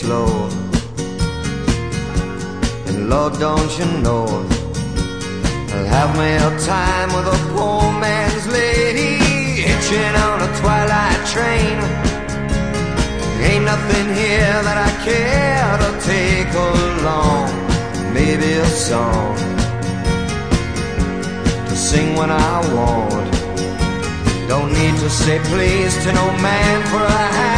slow. And Lord, don't you know, I'll have me a time with a poor man's lady hitching on a twilight train. Ain't nothing here that I care to take along. Maybe a song to sing when I want. Don't need to say please to no man for a hand.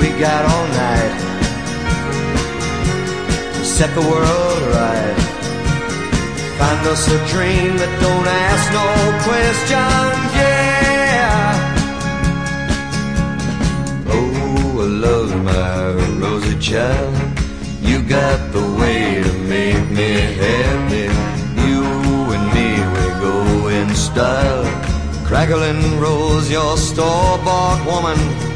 We got all night to set the world right. Find us a dream that don't ask no questions, yeah. Oh, I love my Rosie child. You got the way to make me happy. You and me, we go in style. Crackling Rosie, your store-bought woman.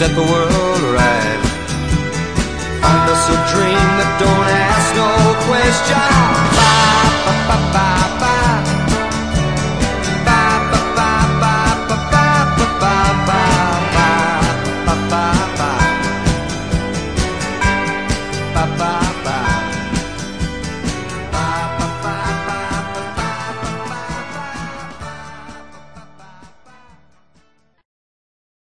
set the world right.